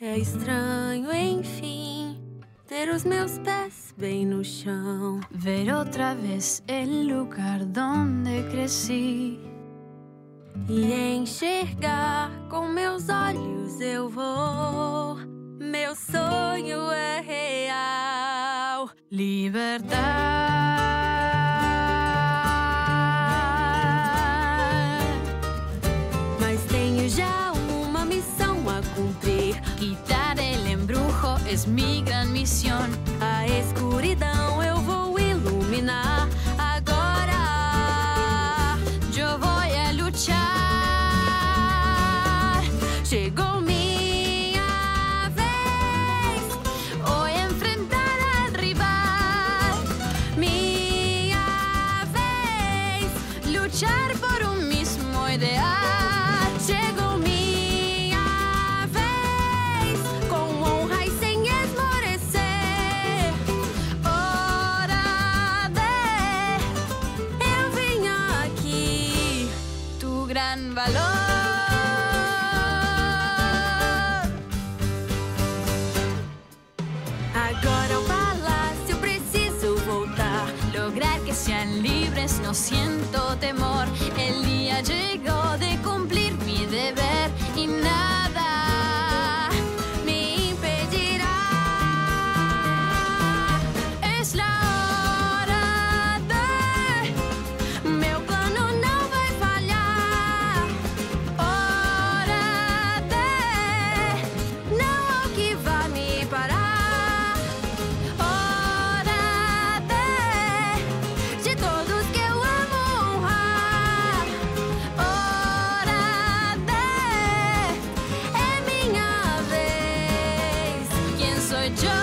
É estranho, enfim, ter os meus pés bem no chão. Ver outra vez el lugar donde cresci. E enxergar com meus olhos eu vou. Meu sonho é real. Libertad. Es mi gran misión. A escuridão eu vou iluminar. Agora Yo voy a luchar. chegou minha vez. Voy a enfrentar al rival. Minha vez. Luchar por un mismo ideal. gran valor. Agora ao palácio preciso voltar, lograr que sean libres, no siento temor. El día llegó de cumplir mi deber. Just.